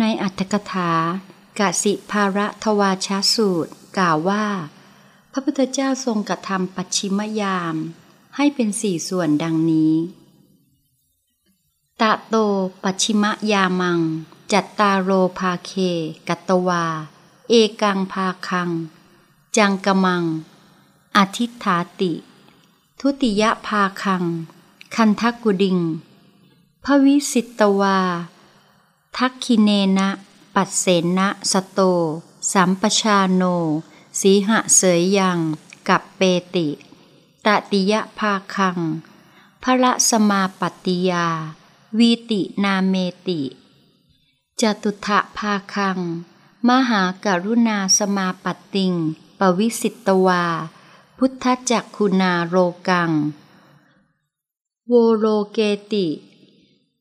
ในอัตถกถากสิภาระทวาชาสูตร กล่าวว่า พระพุทธเจ้าทรงกระทำปัจฉิมยาม ให้เป็นสี่ส่วนดังนี้ ตะโตปัจฉิมยามัง จัตตาโรภาเค กัตตวา เอกังภาคัง จังกมัง อธิฐาติ ทุติยภาคัง คันทักกุดิงพวิสิตวา ทักคิเนนะ ปัสเสนะสโต สัมปชาโน สีหะเสยยัง กับเปติตติยภาคัง พระสมาปฏิยา วีตินาเมติ จตุทะภาคัง มหากรุณาสมาปติง ปวิสิตวา พุทธจักคุณาโรกัง โวโรเกติ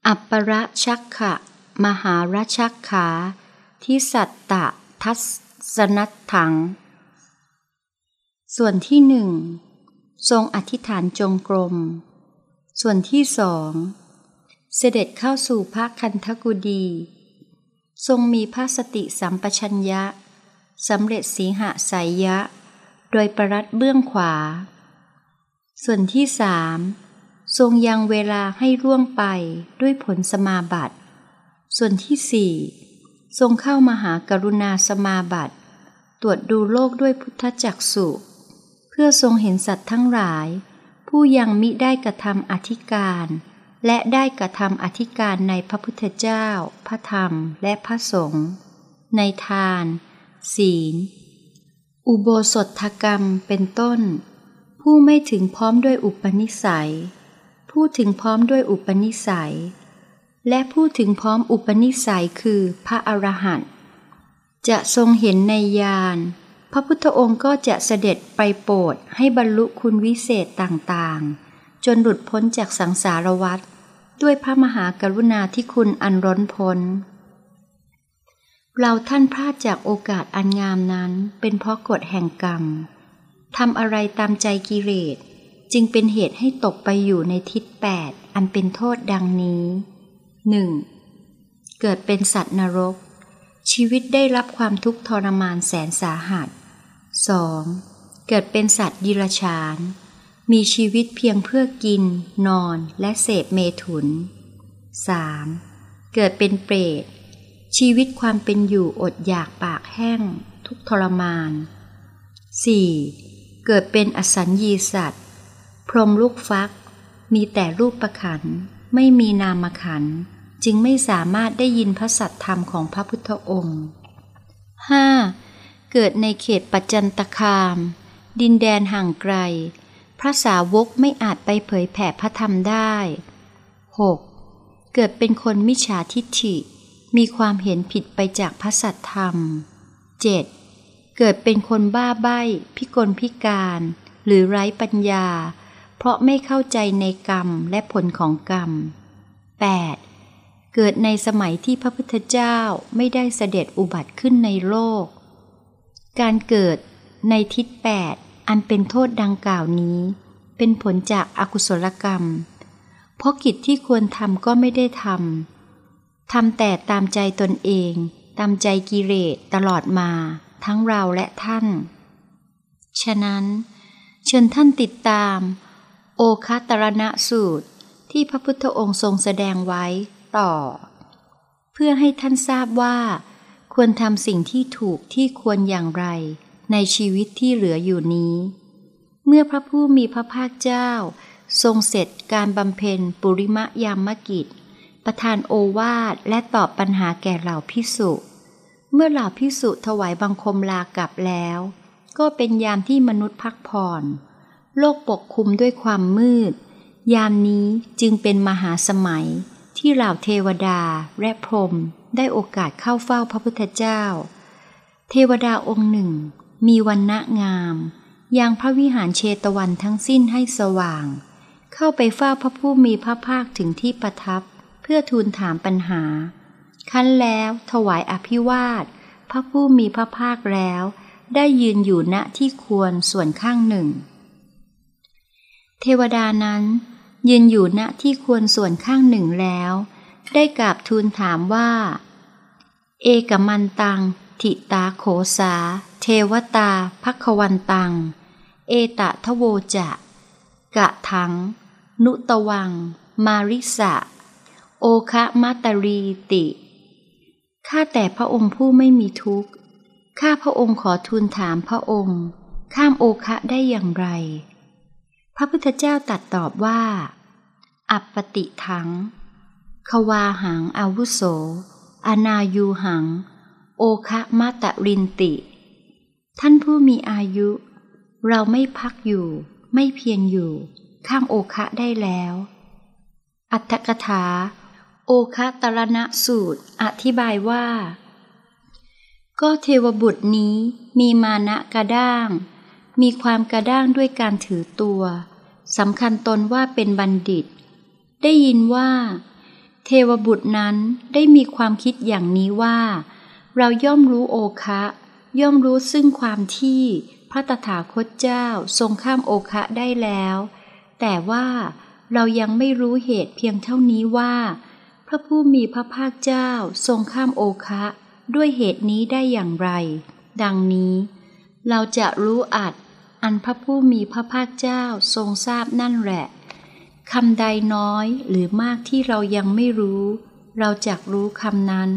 อัปประชักขะ มหาราชขา ทิสัตตะทัสนัตถัง ส่วนที่หนึ่ง ทรงอธิษฐานจงกรม ส่วนที่สอง เสด็จเข้าสู่พระคันธกุดี ทรงมีพระสติสัมปชัญญะสำเร็จสีหะสายยะ โดยประรัดเบื้องขวา ส่วนที่สามทรงยังเวลาให้ร่วงไปด้วยผลสมาบัติ ส่วนที่สี่ทรงเข้ามาหากรุณาสมาบัติ ตรวจดูโลกด้วยพุทธจักสุเพื่อทรงเห็นสัตว์ทั้งหลาย ผู้ยังมิได้กระทำอธิการ และได้กระทำอธิการในพระพุทธเจ้า พระธรรมและพระสงฆ์ในทาน ศีล อุโบสถกรรมเป็นต้น ผู้ไม่ถึงพร้อมด้วยอุปนิสัย ผู้ถึงพร้อมด้วยอุปนิสัย และพูดถึงพร้อมอุปนิสัยคือพระอรหันต์จะทรงเห็นในญาณพระพุทธองค์ก็จะเสด็จไปโปรดให้บรรลุคุณวิเศษต่างๆ จนหลุดพ้นจากสังสารวัฏด้วยพระมหากรุณาที่คุณอันร้นพ้น เราท่านพลาดจากโอกาสอันงามนั้นเป็นเพราะกฎแห่งกรรมทำอะไรตามใจกิเลสจึงเป็นเหตุให้ตกไปอยู่ในทิศแปดอันเป็นโทษดังนี้ หนึ่งเกิดเป็นสัตว์นรก ชีวิตได้รับความทุกข์ทรมานแสนสาหัส 2. เกิดเป็นสัตว์ยิรชาน มีชีวิตเพียงเพื่อกิน นอนและเสพเมถุน 3. เกิดเป็นเปรต ชีวิตความเป็นอยู่อดอยากปากแห้ง ทุกทรมาน 4. เกิดเป็นอสัญญีสัตว์ พรมลูกฟัก มีแต่รูปประขัน ไม่มีนามขัน จึงไม่สามารถได้ยินพระสัตธรรมของพระพุทธองค์ 5. เกิดในเขตปัจจันตคาม ดินแดนห่างไกล พระสาวกไม่อาจไปเผยแผ่พระธรรมได้ 6. เกิดเป็นคนมิจฉาทิฐิ มีความเห็นผิดไปจากพระสัตธรรม 7. เกิดเป็นคนบ้าใบ้พิกลพิการ หรือไร้ปัญญา เพราะไม่เข้าใจในกรรมและผลของกรรม 8. เกิดในสมัยที่พระพุทธเจ้าไม่ได้เสด็จอุบัติขึ้นในโลก การเกิดในทิศแปดอันเป็นโทษดังกล่าวนี้ เป็นผลจากอากุศลกรรม เพราะกิจที่ควรทำก็ไม่ได้ทำ ทำแต่ตามใจตนเอง ตามใจกิเลสตลอดมาทั้งเราและท่าน ฉะนั้น เชิญท่านติดตาม โอคาตรณะสูตรที่พระพุทธองค์ทรงแสดงไว้ ต่อ เพื่อให้ท่านทราบว่า ควรทำสิ่งที่ถูกที่ควรอย่างไร ในชีวิตที่เหลืออยู่นี้ เมื่อพระผู้มีพระภาคเจ้า ทรงเสร็จการบำเพ็ญปุริมะยามกิจ ประทานโอวาทและตอบปัญหาแก่เหล่าพิสุเมื่อเหล่าพิสุถวายบังคมลากลับแล้ว ก็เป็นยามที่มนุษย์พักผ่อนโลกปกคลุมด้วยความมืด ยามนี้จึงเป็นมหาสมัย ที่เหล่าเทวดาและพรหมได้โอกาสเข้าเฝ้าพระพุทธเจ้า เทวดาองค์หนึ่ง มีวันณะงามยังพระวิหารเชตวันทั้งสิ้นให้สว่าง เข้าไปเฝ้าพระผู้มีพระภาคถึงที่ประทับ เพื่อทูลถามปัญหา คั้นแล้วถวายอภิวาท พระผู้มีพระภาคแล้ว ได้ยืนอยู่ณที่ควรส่วนข้างหนึ่ง เทวดานั้น ยืนอยู่ณที่ควรส่วนข้างหนึ่งแล้ว ได้กราบทูลถามว่า เอกมันตัง ทิตาโขสา เทวตาพักวันตัง เอตะทะโวจะกะถัง นุตวัง มาริสะ โอคะมัตรีติข้าแต่พระองค์ผู้ไม่มีทุกข์ ข้าพระองค์ขอทูลถามพระองค์ ข้ามโอคะได้อย่างไร พระพุทธเจ้าตัดตอบว่า อัปปติถัง ควาหังอาวุโส อนายูหัง โอคะมาตะรินติ ท่านผู้มีอายุ เราไม่พักอยู่ ไม่เพียรอยู่ ข้ามโอคะได้แล้ว อัตถกถา โอคะตรณสูตร อธิบายว่า ก็เทวบุตรนี้มีมานะกระด้าง มีความกระด้างด้วยการถือตัวสำคัญตนว่าเป็นบัณฑิต ได้ยินว่า เทวบุตรนั้นได้มีความคิดอย่างนี้ว่า เราย่อมรู้โอคะ ย่อมรู้ซึ่งความที่พระตถาคตเจ้าทรงข้ามโอคะได้แล้ว แต่ว่าเรายังไม่รู้เหตุเพียงเท่านี้ว่า พระผู้มีพระภาคเจ้าทรงข้ามโอคะด้วยเหตุนี้ได้อย่างไร ดังนี้ เราจะรู้อัดอันพระผู้มีพระภาคเจ้าทรงทราบนั่นแหละ คำใดน้อยหรือมากที่เรายังไม่รู้ เราจะรู้คำนั้น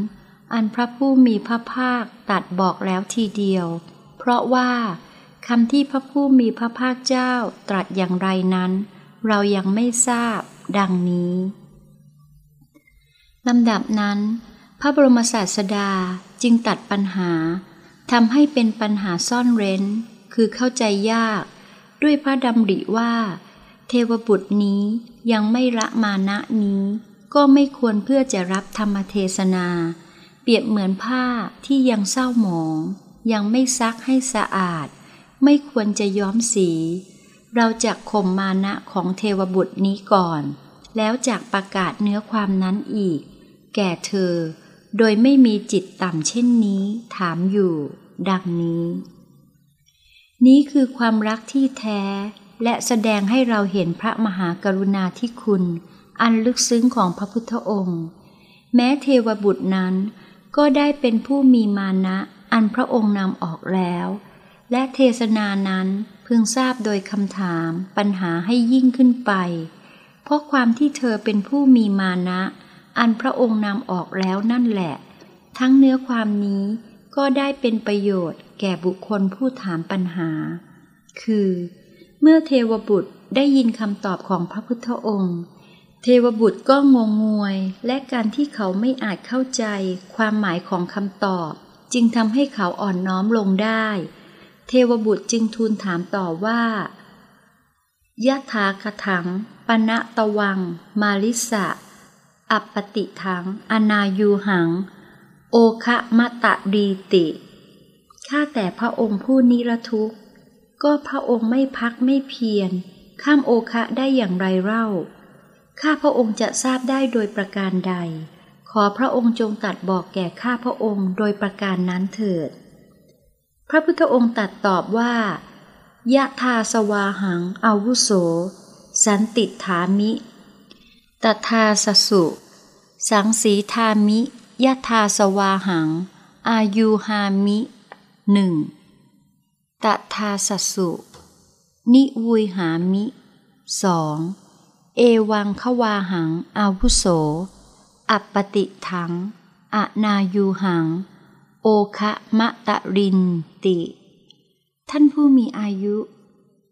อันพระผู้มีพระภาคตัดบอกแล้วทีเดียว เพราะว่าคำที่พระผู้มีพระภาคเจ้าตรัสอย่างไรนั้น เรายังไม่ทราบ ดังนี้ลำดับนั้น พระบรมศาสดาจึงตัดปัญหาทำให้เป็นปัญหาซ่อนเร้น คือเข้าใจยาก ด้วยพระดำริว่า เทวบุตรนี้ยังไม่ละมานะนี้ ก็ไม่ควรเพื่อจะรับธรรมเทศนา เปรียบเหมือนผ้าที่ยังเศร้าหมอง ยังไม่ซักให้สะอาด ไม่ควรจะย้อมสี เราจะข่มมานะของเทวบุตรนี้ก่อน แล้วจากประกาศเนื้อความนั้นอีก แก่เธอ โดยไม่มีจิตต่ำเช่นนี้ถามอยู่ ดังนี้ นี้คือความรักที่แท้ และแสดงให้เราเห็นพระมหากรุณาธิคุณ อันลึกซึ้งของพระพุทธองค์ แม้เทวบุตรนั้น ก็ได้เป็นผู้มีมานะ อันพระองค์นำออกแล้ว และเทศนานั้นพึงทราบโดยคำถามปัญหาให้ยิ่งขึ้นไป เพราะความที่เธอเป็นผู้มีมานะ อันพระองค์นำออกแล้วนั่นแหละ ทั้งเนื้อความนี้ก็ได้เป็นประโยชน์แก่บุคคลผู้ถามปัญหา คือ เมื่อเทวบุตรได้ยินคำตอบของพระพุทธองค์ เทวบุตรก็งงงวย และการที่เขาไม่อาจเข้าใจความหมายของคำตอบ จึงทำให้เขาอ่อนน้อมลงได้ เทวบุตรจึงทูลถามต่อว่ายะถากถัง ปณะตะวัง มาลิสะ อัปปติถัง อนายูหัง โอคะมะตะดีติ ข้าแต่พระองค์ผู้นิรทุกข์ ก็พระองค์ไม่พักไม่เพียร ข้ามโอคะได้อย่างไรเล่า ข้าพระองค์จะทราบได้โดยประการใด ขอพระองค์จงตัดบอกแก่ข้าพระองค์โดยประการนั้นเถิด พระพุทธองค์ตัดตอบว่ายะทาสวาหังอาวุโส สันติถามิ ตทาสสุ สังสีทามิยะทาสวาหัง อายุหามิหนึ่ง ตทาสสุ นิวุยหามิสองเอวังขวาหัง อาวุโส อัปปติถังอนายูหัง โอคะมะตะรินติ ท่านผู้มีอายุ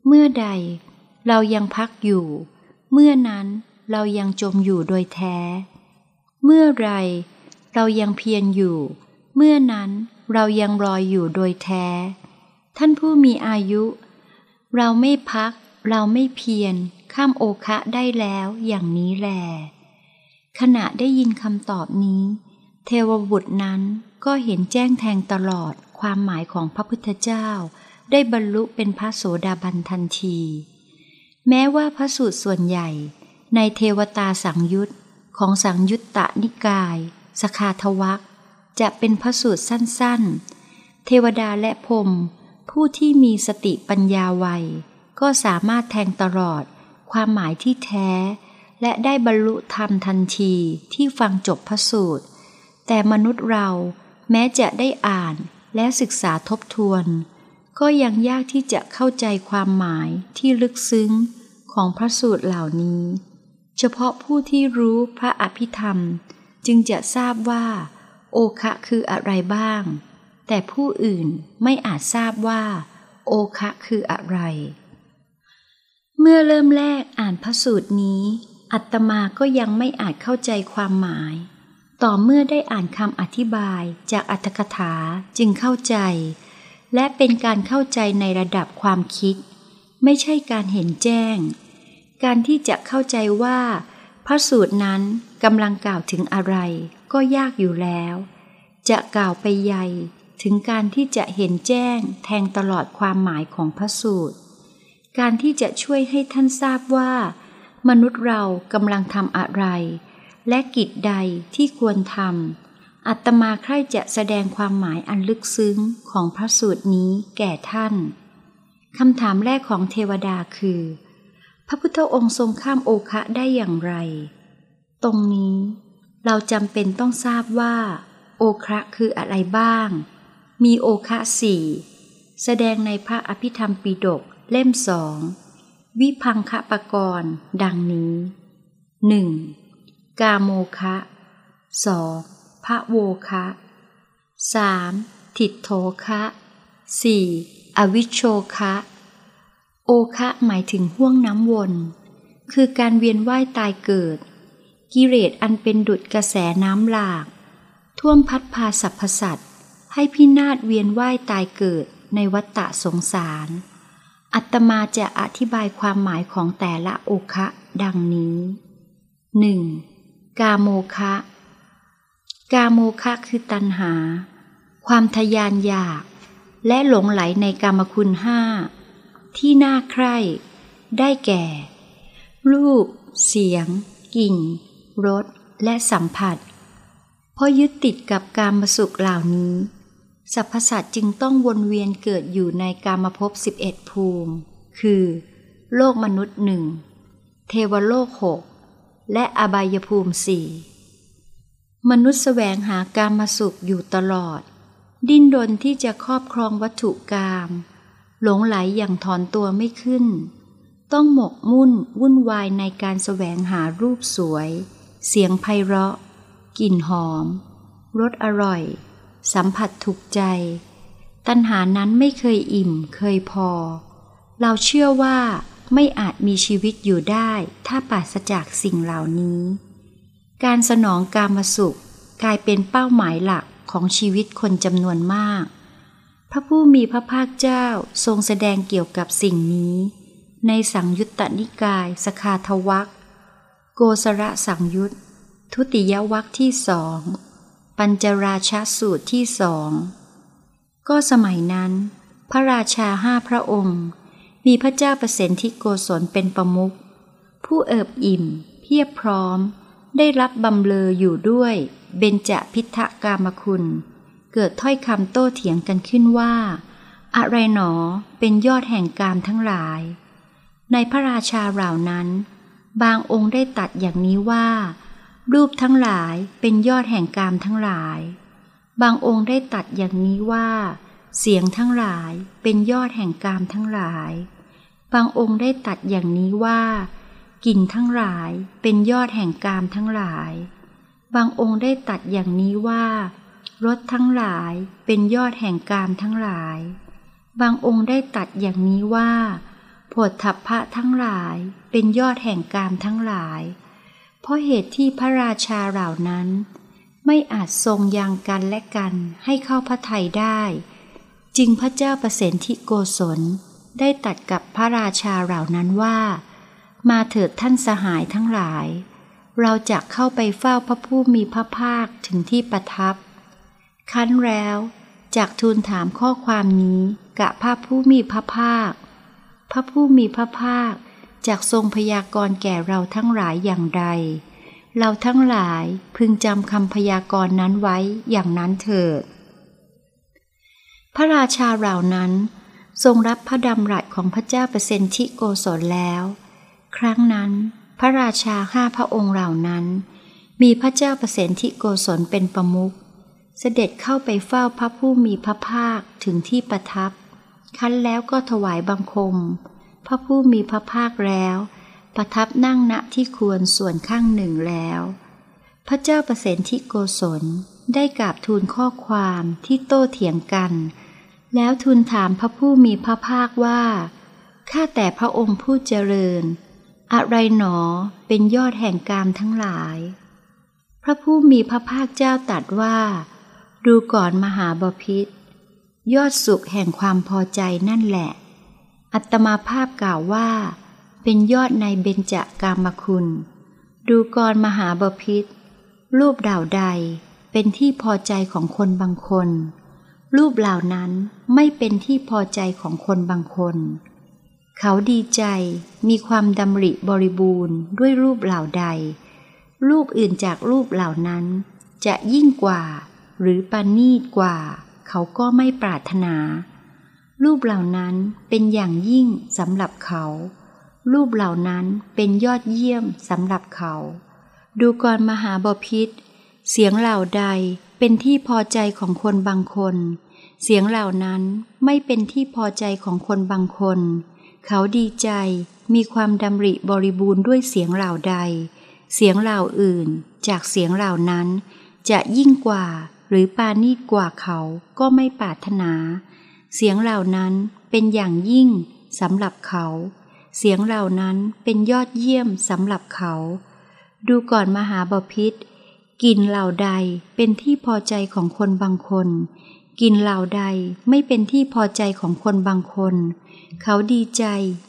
เมื่อใดเรายังพักอยู่ เมื่อนั้นเรายังจมอยู่โดยแท้ เมื่อไรเรายังเพียรอยู่ เมื่อนั้นเรายังรอยอยู่โดยแท้ ท่านผู้มีอายุ เราไม่พัก เราไม่เพียร ข้ามโอคะได้แล้วอย่างนี้แล ขณะได้ยินคำตอบนี้ เทวบุตรนั้นก็เห็นแจ้งแทงตลอดความหมายของพระพุทธเจ้า ได้บรรลุเป็นพระโสดาบันทันที แม้ว่าพระสูตรส่วนใหญ่ ในเทวตาสังยุตของสังยุตตนิกาย สคาทวักจะเป็นพระสูตรสั้นๆ เทวดาและพรม ผู้ที่มีสติปัญญาไวก็สามารถแทงตลอด ความหมายที่แท้ และได้บรรลุธรรมทันทีที่ฟังจบพระสูตร แต่มนุษย์เราแม้จะได้อ่านและศึกษาทบทวน ก็ยังยากที่จะเข้าใจความหมายที่ลึกซึ้งของพระสูตรเหล่านี้ เฉพาะผู้ที่รู้พระอภิธรรม จึงจะทราบว่า โอคะคืออะไรบ้าง แต่ผู้อื่นไม่อาจทราบว่า โอคะคืออะไร เมื่อเริ่มแรกอ่านพระสูตรนี้ อัตมาก็ยังไม่อาจเข้าใจความหมาย ต่อเมื่อได้อ่านคำอธิบายจากอัตถกถาจึงเข้าใจ และเป็นการเข้าใจในระดับความคิด ไม่ใช่การเห็นแจ้ง การที่จะเข้าใจว่า พระสูตรนั้นกำลังกล่าวถึงอะไรก็ยากอยู่แล้ว จะกล่าวไปใหญ่ ถึงการที่จะเห็นแจ้งแทงตลอดความหมายของพระสูตร การที่จะช่วยให้ท่านทราบว่า มนุษย์เรากำลังทำอะไร และกิจใดที่ควรทำอัตมาใคร่จะแสดงความหมายอันลึกซึ้งของพระสูตรนี้แก่ท่านคำถามแรกของเทวดาคือ พระพุทธองค์ทรงข้ามโอคะได้อย่างไร ตรงนี้เราจำเป็นต้องทราบว่า โอคะคืออะไรบ้าง มีโอคะสี่แสดงในพระอภิธรรมปีดกเล่มสองวิพังคะปกรณ์ดังนี้หนึ่งกาโมคะสองพระโวคะสามทิฏโธคะสี่อวิชโชคะ โอคะหมายถึงห่วงน้ำวน คือการเวียนว่ายตายเกิด กิเลสอันเป็นดุจกระแสน้ำหลาก ท่วมพัดพาสรรพสัตว ให้พินาศเวียนว่ายตายเกิดในวัฏฏะสงสาร อัตมาจะอธิบายความหมายของแต่ละโอคะดังนี้ 1. กาโมคะ กาโมคะคือตัณหา ความทยานอยาก และหลงไหลในกามคุณห้า ที่น่าใคร่ได้แก่ รูป เสียง กลิ่น รส และสัมผัส เพราะยึดติดกับการมสุขเหล่านี้ สรรพสัตว์จึงต้องวนเวียนเกิดอยู่ในกามภพ11ภูมิ คือ โลกมนุษย์หนึ่ง เทวโลกหก และอบายภูมิสี่มนุษย์แสวงหาการมาสุขอยู่ตลอด ดิ้นรนที่จะครอบครองวัตถุกรรมหลงไหลอย่างถอนตัวไม่ขึ้น ต้องหมกมุ่นวุ่นวายในการแสวงหารูปสวย เสียงไพเราะ กลิ่นหอม รสอร่อย สัมผัสถูกใจ ตัณหานั้นไม่เคยอิ่มเคยพอ เราเชื่อว่าไม่อาจมีชีวิตอยู่ได้ถ้าปราศจากสิ่งเหล่านี้ การสนองกามสุขกลายเป็นเป้าหมายหลักของชีวิตคนจำนวนมาก พระผู้มีพระภาคเจ้าทรงแสดงเกี่ยวกับสิ่งนี้ ในสังยุตตนิกายสคาทวักโกสระสังยุตทุติยวักที่สอง ปัญจราชาสูตรที่สอง ก็สมัยนั้น พระราชาห้าพระองค์ มีพระเจ้าประสิทธิโกศลเป็นประมุขผู้เอิบอิ่ม เพียบพร้อม ได้รับบำเลออยู่ด้วย เบญจพิทกามคุณ เกิดถ้อยคำโต้เถียงกันขึ้นว่า อะไรหนอเป็นยอดแห่งกามทั้งหลาย ในพระราชาเหล่านั้น บางองค์ได้ตัดอย่างนี้ว่า รูปทั้งหลายเป็นยอดแห่งกามทั้งหลาย บางองค์ได้ตัดอย่างนี้ว่า เสียงทั้งหลายเป็นยอดแห่งกามทั้งหลาย บางองค์ได้ตัดอย่างนี้ว่ากลิ่นทั้งหลายเป็นยอดแห่งกามทั้งหลาย บางองค์ได้ตัดอย่างนี้ว่ารสทั้งหลายเป็นยอดแห่งกามทั้งหลาย บางองค์ได้ตัดอย่างนี้ว่าผดทัพพะทั้งหลายเป็นยอดแห่งกามทั้งหลาย เพราะเหตุที่พระราชาเหล่านั้น ไม่อาจทรงยังกันและกันให้เข้าพระทัยได้ จึงพระเจ้าประสิทธิโกศลได้ตัดกับพระราชาเหล่านั้นว่า มาเถิดท่านสหายทั้งหลาย เราจะเข้าไปเฝ้าพระผู้มีพระภาคถึงที่ประทับคั้นแล้วจากทูลถามข้อความนี้กับพระผู้มีพระภาค พระผู้มีพระภาค จากทรงพยากรณ์แก่เราทั้งหลายอย่างใด เราทั้งหลายพึงจำคำพยากรณ์นั้นไว้อย่างนั้นเถิด พระราชาเหล่านั้น ทรงรับพระดำรัสของพระเจ้าเปรตชิโกศลแล้ว ครั้งนั้น พระราชาห้าพระองค์เหล่านั้น มีพระเจ้าเปรตทิโกศลเป็นประมุขเสด็จเข้าไปเฝ้าพระผู้มีพระภาคถึงที่ประทับ คั้นแล้วก็ถวายบังคม พระผู้มีพระภาคแล้ว ประทับนั่งณที่ควรส่วนข้างหนึ่งแล้ว พระเจ้าประเสนทิโกศลได้กราบทูลข้อความที่โต้เถียงกัน แล้วทูลถามพระผู้มีพระภาคว่า ข้าแต่พระองค์ผู้เจริญ อะไรหนอเป็นยอดแห่งกามทั้งหลาย พระผู้มีพระภาคเจ้าตรัสว่า ดูก่อนมหาบพิษยอดสุขแห่งความพอใจนั่นแหละ อัตมาภาพกล่าวว่า เป็นยอดในเบญจกามคุณ ดูก่อนมหาบพิษรูปดาวใดเป็นที่พอใจของคนบางคน รูปเหล่านั้นไม่เป็นที่พอใจของคนบางคน เขาดีใจมีความดำริบริบูรณ์ด้วยรูปเหล่าใด รูปอื่นจากรูปเหล่านั้น จะยิ่งกว่า หรือปานีตกว่า เขาก็ไม่ปรารถนา รูปเหล่านั้นเป็นอย่างยิ่งสำหรับเขา รูปเหล่านั้นเป็นยอดเยี่ยมสำหรับเขา ดูกรมหาบพิษ เสียงเหล่าใดเป็นที่พอใจของคนบางคน เสียงเหล่านั้นไม่เป็นที่พอใจของคนบางคน เขาดีใจมีความดำริบริบูรณ์ด้วยเสียงเหล่าใด เสียงเหล่าอื่นจากเสียงเหล่านั้น จะยิ่งกว่าหรือปานีกว่าเขาก็ไม่ปรารถนา เสียงเหล่านั้นเป็นอย่างยิ่งสำหรับเขา เสียงเหล่านั้นเป็นยอดเยี่ยมสำหรับเขา ดูก่อนมหาบพิษกินเหล่าใดเป็นที่พอใจของคนบางคน กินเหล่าใดไม่เป็นที่พอใจของคนบางคน เขาดีใจ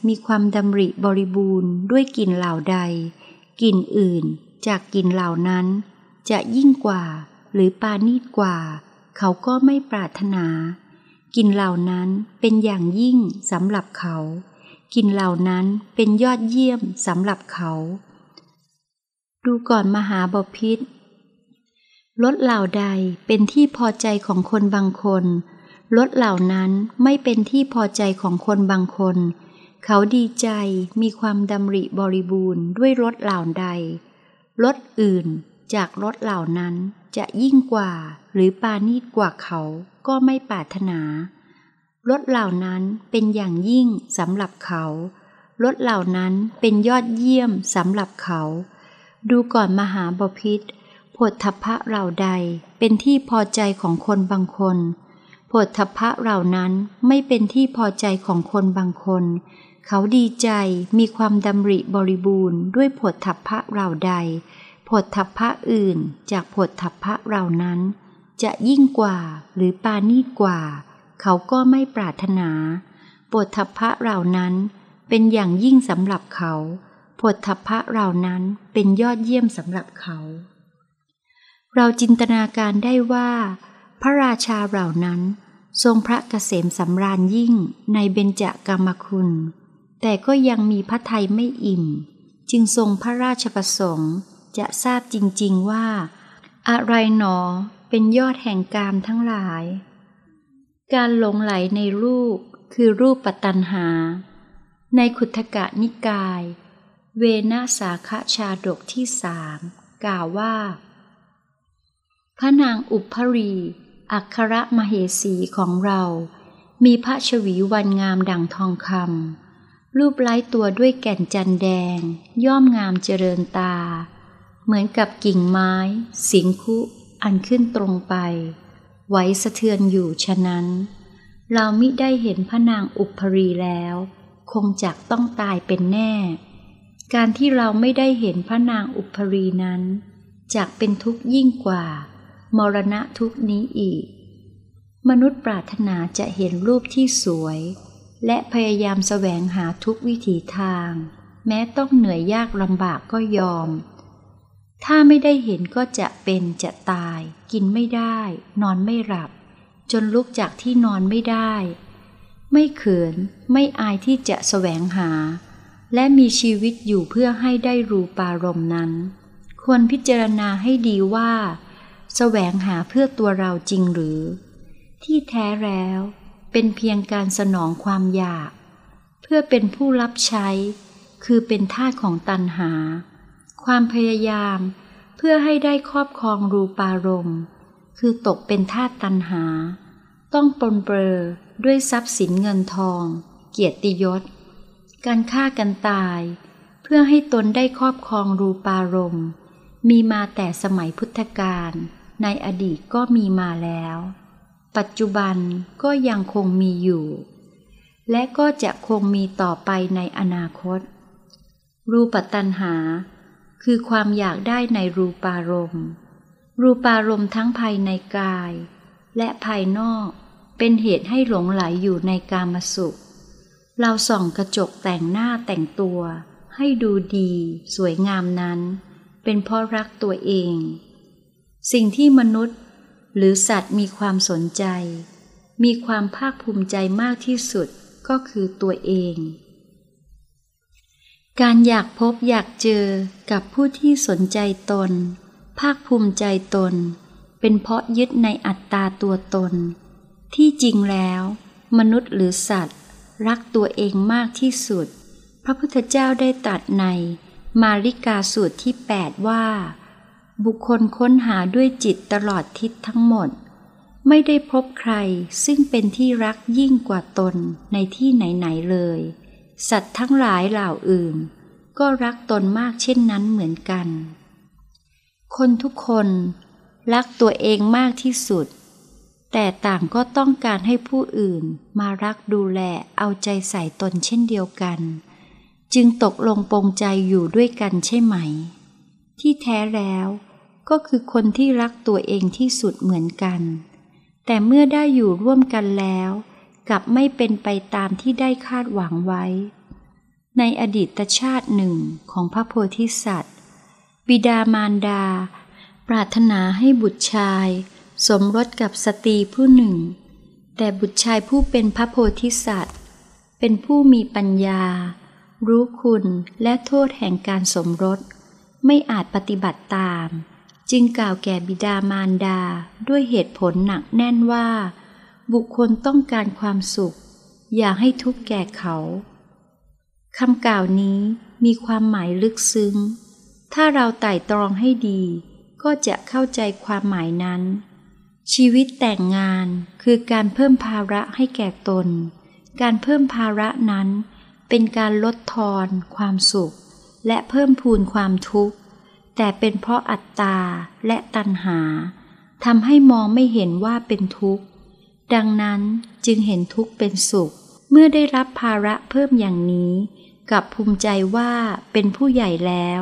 มีความดำริบริบูรณ์ด้วยกินเหล่าใด กินอื่นจากกินเหล่านั้น จะยิ่งกว่าหรือปานีตกว่า เขาก็ไม่ปรารถนา กินเหล่านั้นเป็นอย่างยิ่งสำหรับเขา กินเหล่านั้นเป็นยอดเยี่ยมสำหรับเขา ดูก่อนมหาบพิษรถเหล่าใดเป็นที่พอใจของคนบางคนรถเหล่านั้นไม่เป็นที่พอใจของคนบางคน เขาดีใจมีความดำริบริบูรณ์ด้วยรถเหล่าใดรถอื่นจากรถเหล่านั้นจะยิ่งกว่าหรือปานีตกว่าเขา ก็ไม่ปรารถนารถเหล่านั้นเป็นอย่างยิ่งสำหรับเขารถเหล่านั้นเป็นยอดเยี่ยมสำหรับเขา ดูก่อนมหาบพิษผลทพะเหล่าใดเป็นที่พอใจของคนบางคนผลทพะเหล่านั้นไม่เป็นที่พอใจของคนบางคน เขาดีใจมีความดำริบริบูรณ์ด้วยผลทพะเหล่าใดผลทพะอื่นจากผลทพะเหล่านั้น จะยิ่งกว่าหรือปานีกว่า เขาก็ไม่ปรารถนาผลทพะเหล่านั้นเป็นอย่างยิ่งสำหรับเขาผลทพะเหล่านั้นเป็นยอดเยี่ยมสำหรับเขา เราจินตนาการได้ว่า พระราชาเหล่านั้น ทรงพระเกษมสำราญยิ่งในเบญจกรรมคุณ แต่ก็ยังมีพระไทยไม่อิ่ม จึงทรงพระราชประสงค์จะทราบจริงๆว่า อะไรหนอ เป็นยอดแห่งกามทั้งหลาย การหลงไหลในรูปคือรูปปัตันหา ในขุทกะนิกาย เวนาสาขชาดกที่สามกล่าวว่า พระนางอุปรีอัครมเหสีของเรา มีพระชวีวันงามดังทองคำรูปไล้ตัวด้วยแก่นจันแดง ย่อมงามเจริญตา เหมือนกับกิ่งไม้ สิงคุ อันขึ้นตรงไป ไว้สะเทือนอยู่ฉะนั้น เรามิได้เห็นพระนางอุปรีแล้ว คงจักต้องตายเป็นแน่ การที่เราไม่ได้เห็นพระนางอุปรีนั้นจักเป็นทุกข์ยิ่งกว่า มรณะทุกนี้อีก มนุษย์ปรารถนาจะเห็นรูปที่สวย และพยายามแสวงหาทุกวิถีทาง แม้ต้องเหนื่อยยากลำบากก็ยอม ถ้าไม่ได้เห็นก็จะเป็นจะตาย กินไม่ได้ นอนไม่หลับ จนลุกจากที่นอนไม่ได้ ไม่เขิน ไม่อายที่จะแสวงหา และมีชีวิตอยู่เพื่อให้ได้รูปารมณ์นั้น ควรพิจารณาให้ดีว่าแสวงหาเพื่อตัวเราจริงหรือ ที่แท้แล้วเป็นเพียงการสนองความอยาก เพื่อเป็นผู้รับใช้ คือเป็นทาสของตันหา ความพยายามเพื่อให้ได้ครอบครองรูปารมณ์คือตกเป็นทาสตันหา ต้องปนเปื้อด้วยทรัพย์สินเงินทอง เกียรติยศ การฆ่ากันตาย เพื่อให้ตนได้ครอบครองรูปารมณ์ มีมาแต่สมัยพุทธกาลในอดีตก็มีมาแล้ว ปัจจุบันก็ยังคงมีอยู่ และก็จะคงมีต่อไปในอนาคต รูปตันหา คือความอยากได้ในรูปารมณ์ รูปารมณ์ทั้งภายในกาย และภายนอกเป็นเหตุให้หลงไหลอยู่ในกามสุข เราส่องกระจกแต่งหน้าแต่งตัว ให้ดูดี สวยงามนั้น เป็นเพราะรักตัวเอง สิ่งที่มนุษย์ หรือสัตว์มีความสนใจ มีความภาคภูมิใจมากที่สุดก็คือตัวเอง การอยากพบอยากเจอกับผู้ที่สนใจตน ภาคภูมิใจตน เป็นเพราะยึดในอัตตาตัวตน ที่จริงแล้ว มนุษย์หรือสัตว์ รักตัวเองมากที่สุด พระพุทธเจ้าได้ตรัสใน มาริกาสูตรที่ 8 ว่า บุคคลค้นหาด้วยจิตตลอดทิศทั้งหมด ไม่ได้พบใครซึ่งเป็นที่รักยิ่งกว่าตนในที่ไหนๆเลย สัตว์ทั้งหลายเหล่าอื่น ก็รักตนมากเช่นนั้นเหมือนกัน คนทุกคนรักตัวเองมากที่สุด แต่ต่างก็ต้องการให้ผู้อื่นมารักดูแลเอาใจใส่ตนเช่นเดียวกัน จึงตกลงปรงใจอยู่ด้วยกันใช่ไหม ที่แท้แล้วก็คือคนที่รักตัวเองที่สุดเหมือนกัน แต่เมื่อได้อยู่ร่วมกันแล้ว กับไม่เป็นไปตามที่ได้คาดหวังไว้ ในอดีตชาติหนึ่งของพระโพธิสัตว์ บิดามารดา ปรารถนาให้บุตรชาย สมรสกับสตรีผู้หนึ่ง แต่บุตรชายผู้เป็นพระโพธิสัตว์ เป็นผู้มีปัญญา รู้คุณและโทษแห่งการสมรส ไม่อาจปฏิบัติตาม จึงกล่าวแก่บิดามารดาด้วยเหตุผลหนักแน่นว่า บุคคลต้องการความสุข อย่าให้ทุกข์แก่เขาคำกล่าวนี้มีความหมายลึกซึ้ง ถ้าเราไต่ตรองให้ดี ก็จะเข้าใจความหมายนั้น ชีวิตแต่งงานคือการเพิ่มภาระให้แก่ตน การเพิ่มภาระนั้น เป็นการลดทอนความสุข และเพิ่มพูนความทุกข์ แต่เป็นเพราะอัตตาและตัณหาทำให้มองไม่เห็นว่าเป็นทุกข์ ดังนั้นจึงเห็นทุกข์เป็นสุข เมื่อได้รับภาระเพิ่มอย่างนี้ กับภูมิใจว่าเป็นผู้ใหญ่แล้ว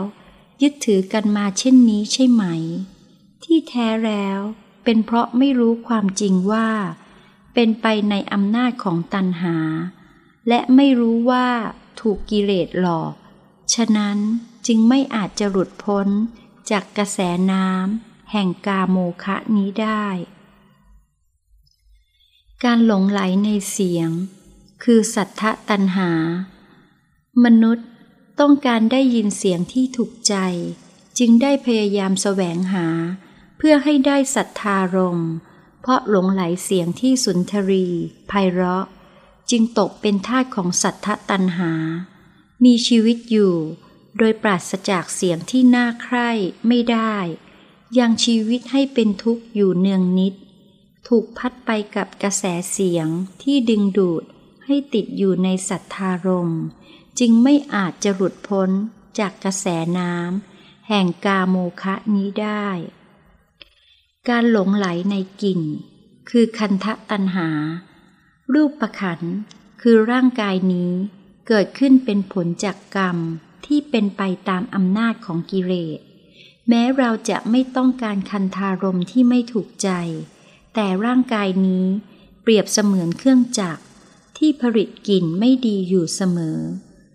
ยึดถือกันมาเช่นนี้ใช่ไหม ที่แท้แล้วเป็นเพราะไม่รู้ความจริงว่า เป็นไปในอำนาจของตัณหา และไม่รู้ว่าถูกกิเลสหลอก ฉะนั้นจึงไม่อาจจะหลุดพ้นจากกระแสน้ำแห่งกาโมคะนี้ได้ การหลงไหลในเสียง คือสัทธะตัณหา มนุษย์ต้องการได้ยินเสียงที่ถูกใจ จึงได้พยายามแสวงหา เพื่อให้ได้ศรัทธารมเพราะหลงไหลเสียงที่สุนทรีไพเราะ จึงตกเป็นทาสของสัทธตัณหา มีชีวิตอยู่ โดยปราศจากเสียงที่น่าใคร่ไม่ได้ ยังชีวิตให้เป็นทุกข์อยู่เนืองนิด ถูกพัดไปกับกระแสเสียงที่ดึงดูดให้ติดอยู่ในสัทธารม จึงไม่อาจจะหลุดพ้นจากกระแสน้ำแห่งกาโมคะนี้ได้ การหลงไหลในกลิ่น คือคันทะตันหา รูปประขันคือร่างกายนี้เกิดขึ้นเป็นผลจากกรรมที่เป็นไปตามอำนาจของกิเลสแม้เราจะไม่ต้องการคันธารมที่ไม่ถูกใจ แต่ร่างกายนี้เปรียบเสมือนเครื่องจักร ที่ผลิตกลิ่นไม่ดีอยู่เสมอ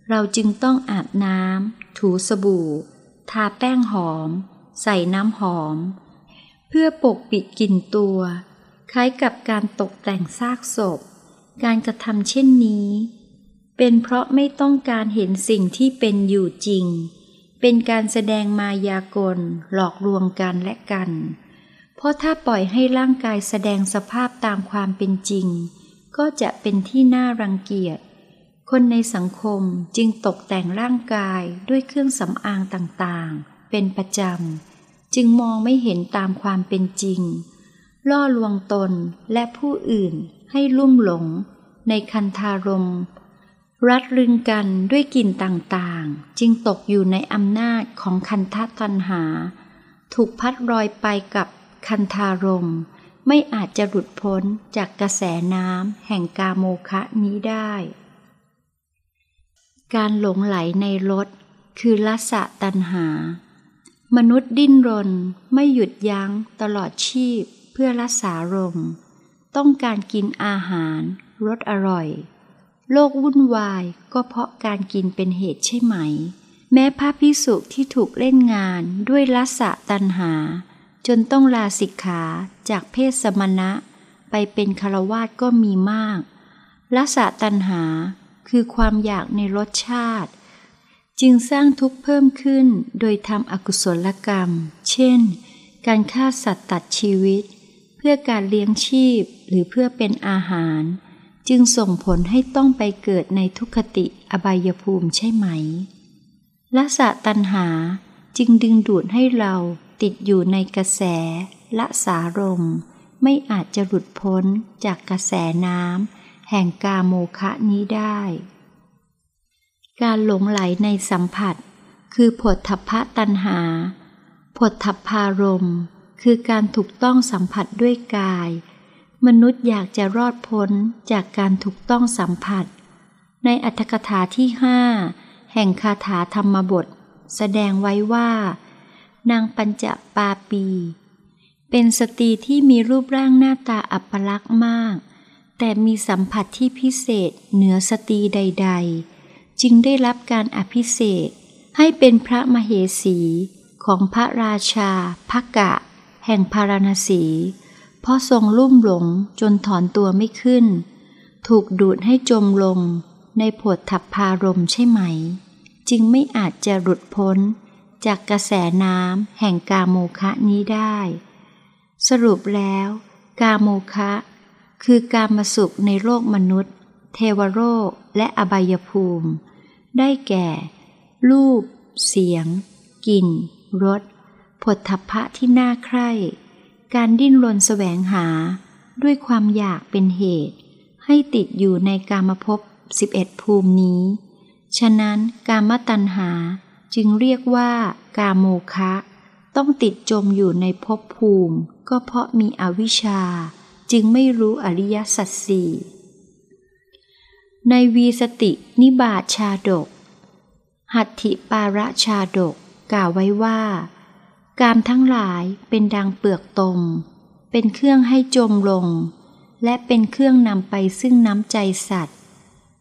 เราจึงต้องอาบน้ำถูสบู่ ทาแป้งหอม ใส่น้ำหอม เพื่อปกปิดกลิ่นตัว คล้ายกับการตกแต่งซากศพ การกระทำเช่นนี้ เป็นเพราะไม่ต้องการเห็นสิ่งที่เป็นอยู่จริง เป็นการแสดงมายากลหลอกลวงกันและกัน เพราะถ้าปล่อยให้ร่างกายแสดงสภาพตามความเป็นจริง ก็จะเป็นที่น่ารังเกียจ คนในสังคมจึงตกแต่งร่างกายด้วยเครื่องสำอางต่างๆ เป็นประจำ จึงมองไม่เห็นตามความเป็นจริง ล่อลวงตนและผู้อื่นให้ลุ่มหลง ในคันธารม รัดรึงกันด้วยกลิ่นต่างๆ จึงตกอยู่ในอำนาจของคันธตันหา ถูกพัดรอยไปกับ คันธารม ไม่อาจจะหลุดพ้นจากกระแสน้ำแห่งกาโมคะนี้ได้ การหลงไหลในรถคือลัสะตันหา มนุษย์ดิ้นรนไม่หยุดยั้งตลอดชีพเพื่อรักษารม ต้องการกินอาหารรสอร่อย โลกวุ่นวายก็เพราะการกินเป็นเหตุใช่ไหม แม้พระพิสุที่ถูกเล่นงานด้วยลัสะตันหา จนต้องลาสิกขาจากเพศสมณะ ไปเป็นคารวาสก็มีมากลัสะตันหาคือความอยากในรสชาติ จึงสร้างทุกข์เพิ่มขึ้นโดยทำอกุศลกรรม เช่น การฆ่าสัตว์ตัดชีวิต เพื่อการเลี้ยงชีพหรือเพื่อเป็นอาหาร จึงส่งผลให้ต้องไปเกิดในทุกขติอบายภูมิใช่ไหมละสะตันหาจึงดึงดูดให้เรา ติดอยู่ในกระแสละสารม ไม่อาจจะหลุดพ้นจากกระแสน้ำแห่งกาโมคะนี้ได้ การหลงไหลในสัมผัส คือผลทัพพะตันหาผลทัพพารมคือการถูกต้องสัมผัสด้วยกาย มนุษย์อยากจะรอดพ้นจากการถูกต้องสัมผัส ในอัตถกถาที่ห้าแห่งคาถาธรรมบท แสดงไว้ว่า นางปัญจปาปี เป็นสตรีที่มีรูปร่างหน้าตาอัปลักษณ์มาก แต่มีสัมผัสที่พิเศษเหนือสตรีใด ๆ จึงได้รับการอภิเษกให้เป็นพระมเหสีของพระราชาพกะ แห่งพาราณสีเพราะทรงลุ่มหลงจนถอนตัวไม่ขึ้น ถูกดูดให้จมลงในผดทับพารมใช่ไหม จึงไม่อาจจะหลุดพ้น จากกระแสน้ำแห่งกาโมคะนี้ได้ สรุปแล้ว กาโมคะ คือการมาสุขในโลกมนุษย์ เทวโลกและอบายภูมิ ได้แก่ รูป เสียง กลิ่นรสผลทัพพะที่น่าใคร่ การดิ้นรนแสวงหา ด้วยความอยากเป็นเหตุ ให้ติดอยู่ในกามภพ11 ภูมินี้ ฉะนั้นกามตัณหา จึงเรียกว่ากาโมคะ ต้องติดจมอยู่ในภพภูมิ ก็เพราะมีอวิชชา จึงไม่รู้อริยสัจสี่ในวีสตินิบาชาดก หัตถิปาระชาดกกล่าวไว้ว่า กามทั้งหลายเป็นดังเปลือกตม เป็นเครื่องให้จมลง และเป็นเครื่องนำไปซึ่งน้ำใจสัตว์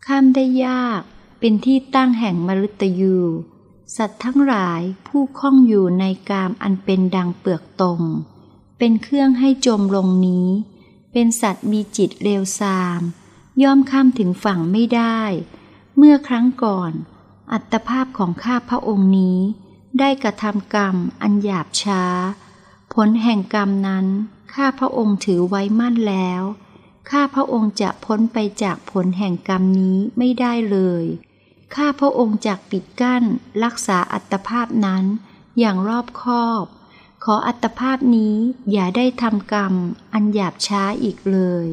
ข้ามได้ยากเป็นที่ตั้งแห่งมรุตยู สัตว์ทั้งหลายผู้คล้องอยู่ในกามอันเป็นดังเปลือกตม เป็นเครื่องให้จมลงนี้ เป็นสัตว์มีจิตเลวทราม ย่อมข้ามถึงฝั่งไม่ได้ เมื่อครั้งก่อน อัตภาพของข้าพระองค์นี้ ได้กระทำกรรมอันหยาบช้า ผลแห่งกรรมนั้น ข้าพระองค์ถือไว้มั่นแล้ว ข้าพระองค์จะพ้นไปจากผลแห่งกรรมนี้ไม่ได้เลย ข้าพระองค์จะปิดกั้น รักษาอัตภาพนั้น อย่างรอบคอบ ขออัตภาพนี้อย่าได้ทำกรรม อันหยาบช้าอีกเลย